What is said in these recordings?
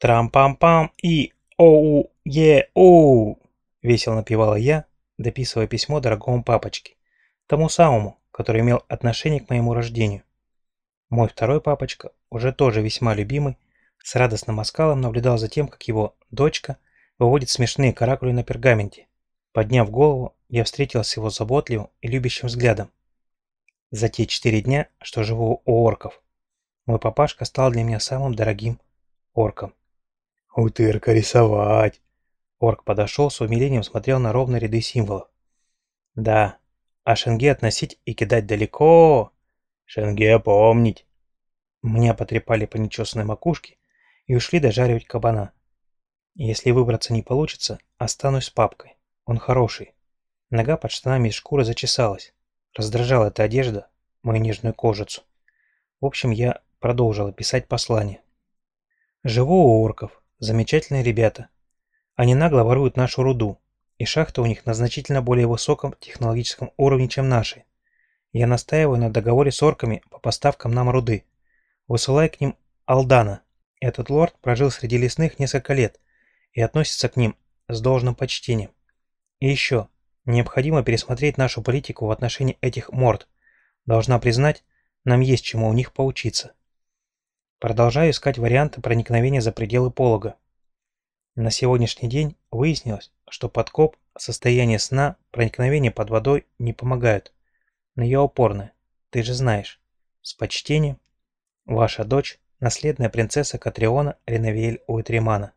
Трам-пам-пам и оу-е-оу! Весело напевала я, дописывая письмо дорогому папочке, тому самому, который имел отношение к моему рождению. Мой второй папочка, уже тоже весьма любимый, с радостным оскалом наблюдал за тем, как его дочка выводит смешные каракули на пергаменте. Подняв голову, я встретился с его заботливым и любящим взглядом. За те четыре дня, что живу у орков, мой папашка стал для меня самым дорогим орком. «Утырка рисовать!» Орк подошел, с умилением смотрел на ровные ряды символов. «Да, а шенге относить и кидать далеко!» «Шенге помнить!» Меня потрепали по нечесанной макушке и ушли дожаривать кабана. Если выбраться не получится, останусь с папкой. Он хороший. Нога под штанами из шкуры зачесалась. Раздражала эта одежда, мою нежную кожицу. В общем, я продолжила писать послание. Живу у орков. Замечательные ребята. Они нагло воруют нашу руду, и шахта у них на значительно более высоком технологическом уровне, чем наши. Я настаиваю на договоре с орками по поставкам нам руды. Высылай к ним Алдана. Этот лорд прожил среди лесных несколько лет и относится к ним с должным почтением. И еще, необходимо пересмотреть нашу политику в отношении этих морд. Должна признать, нам есть чему у них поучиться. Продолжаю искать варианты проникновения за пределы полога. На сегодняшний день выяснилось, что подкоп, состояние сна, проникновение под водой не помогают. Но я упорная, ты же знаешь. С почтением, ваша дочь, наследная принцесса Катриона Ренавиэль Уитримана.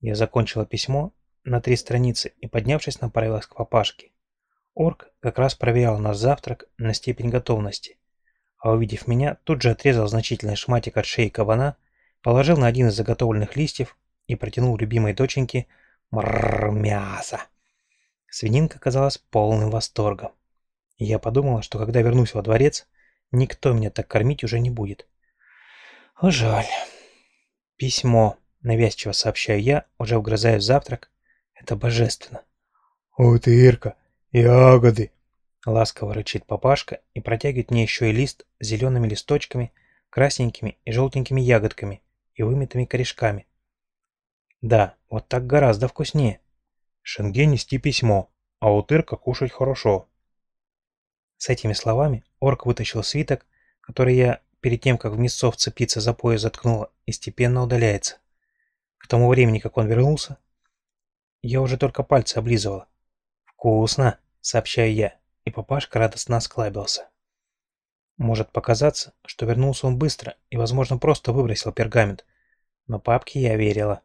Я закончила письмо на три страницы и, поднявшись, направилась к папашке. Орк как раз проверял наш завтрак на степень готовности, а увидев меня, тут же отрезал значительный шматик от шеи кабана, положил на один из заготовленных листьев и протянул любимой доченьке мрррр мясо. Свининка казалась полным восторгом. Я подумала, что когда вернусь во дворец, никто меня так кормить уже не будет. Жаль. Письмо, навязчиво сообщаю я, уже вгрызая в завтрак. Это божественно. «Утырка, ягоды!» Ласково рычит папашка и протягивает мне еще и лист с зелеными листочками, красненькими и желтенькими ягодками и вымытыми корешками. Да, вот так гораздо вкуснее. Шенге нести письмо, а утырка кушать хорошо. С этими словами орк вытащил свиток, который я перед тем, как в мясцо вцепиться за пояс заткнула, и степенно удаляется. К тому времени, как он вернулся, я уже только пальцы облизывала. «Вкусно!» — сообщаю я, и папашка радостно осклабился. Может показаться, что вернулся он быстро и, возможно, просто выбросил пергамент, но папке я верила.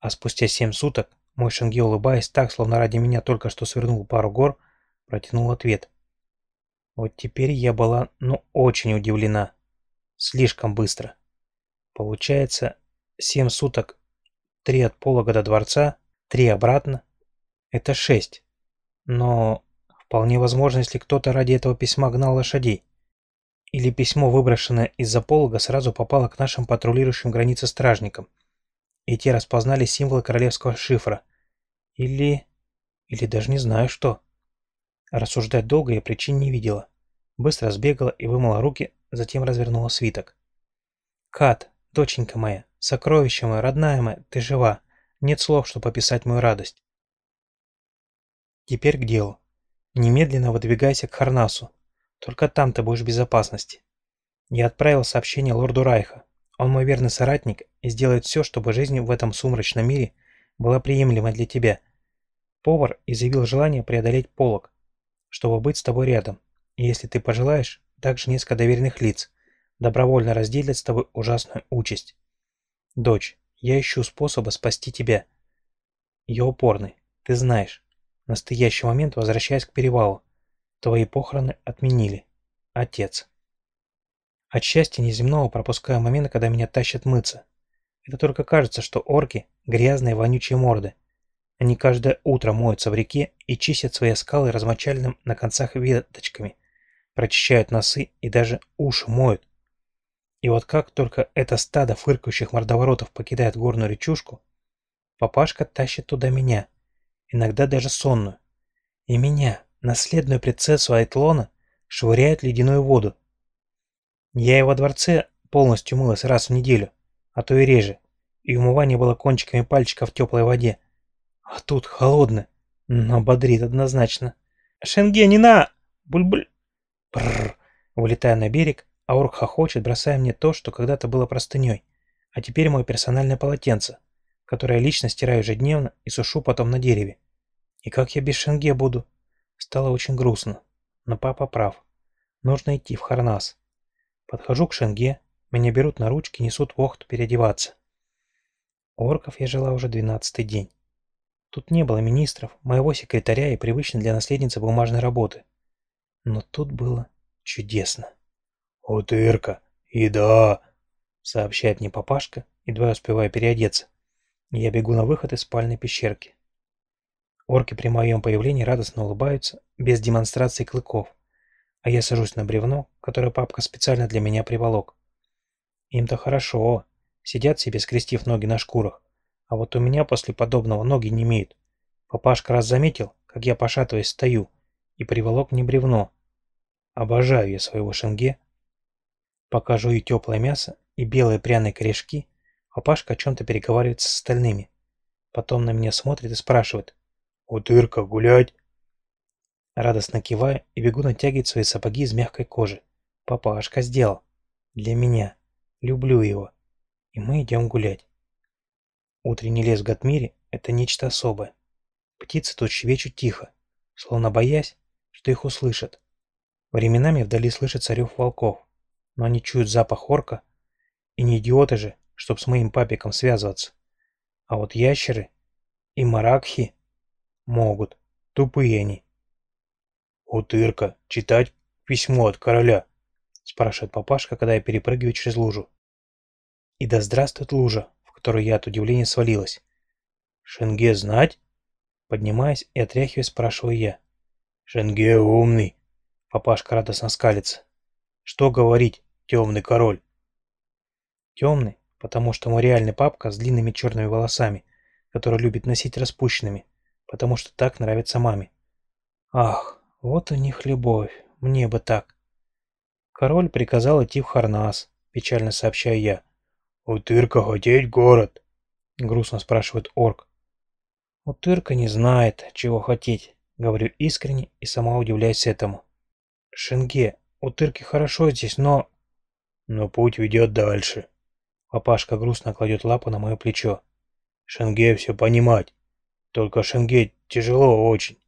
А спустя семь суток мой Шенге, улыбаясь так, словно ради меня только что свернул пару гор, протянул ответ. Вот теперь я была, ну, очень удивлена. Слишком быстро. Получается, семь суток, три от полога до дворца, три обратно. Это шесть. Но вполне возможно, если кто-то ради этого письма гнал лошадей. Или письмо, выброшенное из-за полога, сразу попало к нашим патрулирующим границы стражникам и те распознали символы королевского шифра. Или... или даже не знаю что. Рассуждать долго я причин не видела. Быстро сбегала и вымыла руки, затем развернула свиток. «Кат, доченька моя, сокровище мое, родная моя, ты жива. Нет слов, чтобы описать мою радость». Теперь к делу. Немедленно выдвигайся к Харнасу. Только там ты будешь в безопасности. Я отправил сообщение лорду Райха. Он мой верный соратник и сделает все, чтобы жизнь в этом сумрачном мире была приемлема для тебя. Повар изъявил желание преодолеть полог, чтобы быть с тобой рядом. И если ты пожелаешь, также несколько доверенных лиц добровольно разделят с тобой ужасную участь. Дочь, я ищу способа спасти тебя. Я упорный, ты знаешь. В настоящий момент возвращаясь к перевалу. Твои похороны отменили. Отец. От счастья неземного пропускаю моменты, когда меня тащат мыться. Это только кажется, что орки – грязные вонючие морды. Они каждое утро моются в реке и чистят свои скалы размочаленным на концах веточками, прочищают носы и даже уши моют. И вот как только это стадо фыркающих мордоворотов покидает горную речушку, папашка тащит туда меня, иногда даже сонную. И меня, наследную принцессу Айтлона, швыряет в ледяную воду, я и во дворце полностью мылась раз в неделю, а то и реже, и умывание было кончиками пальчиков в теплой воде. А тут холодно, но бодрит однозначно. «Шенге, не на! Буль-буль!» Бррр. Вылетая на берег, Аурк хохочет, бросая мне то, что когда-то было простыней, а теперь мое персональное полотенце, которое я лично стираю ежедневно и сушу потом на дереве. И как я без Шенге буду? Стало очень грустно. Но папа прав. Нужно идти в Харнас. Подхожу к Шенге, меня берут на ручки, несут в Охту переодеваться. У орков я жила уже двенадцатый день. Тут не было министров, моего секретаря и привычной для наследницы бумажной работы. Но тут было чудесно. «Утырка, еда!» — сообщает мне папашка, едва я успеваю переодеться. Я бегу на выход из спальной пещерки. Орки при моем появлении радостно улыбаются, без демонстрации клыков, а я сажусь на бревно, которое папка специально для меня приволок. Им-то хорошо, сидят себе, скрестив ноги на шкурах, а вот у меня после подобного ноги не имеют. Папашка раз заметил, как я, пошатываясь, стою, и приволок мне бревно. Обожаю я своего шенге. Покажу и теплое мясо, и белые пряные корешки. Папашка о чем-то переговаривается с остальными. Потом на меня смотрит и спрашивает. «Утырка, гулять?» Радостно киваю и бегу натягивать свои сапоги из мягкой кожи. Папашка сделал. Для меня. Люблю его. И мы идем гулять. Утренний лес в Гатмире — это нечто особое. Птицы тут щебечут тихо, словно боясь, что их услышат. Временами вдали слышится рев волков, но они чуют запах орка, и не идиоты же, чтоб с моим папиком связываться. А вот ящеры и маракхи могут, тупые они. «Утырка, читать письмо от короля?» — спрашивает папашка, когда я перепрыгиваю через лужу. И да здравствует лужа, в которую я от удивления свалилась. «Шенге знать?» Поднимаясь и отряхиваясь, спрашиваю я. «Шенге умный!» Папашка радостно скалится. «Что говорить, темный король?» Темный, потому что мой реальный папка с длинными черными волосами, который любит носить распущенными, потому что так нравится маме. Ах, вот у них любовь, мне бы так. Король приказал идти в Харнас, печально сообщаю я. «Утырка хотеть город?» — грустно спрашивает орк. «Утырка не знает, чего хотеть», — говорю искренне и сама удивляюсь этому. «Шенге, утырки хорошо здесь, но...» «Но путь ведет дальше». Папашка грустно кладет лапу на мое плечо. «Шенге все понимать. Только Шенге тяжело очень.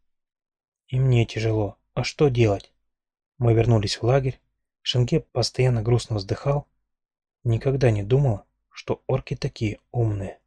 И мне тяжело. А что делать? Мы вернулись в лагерь. Шенге постоянно грустно вздыхал. Никогда не думала, что орки такие умные.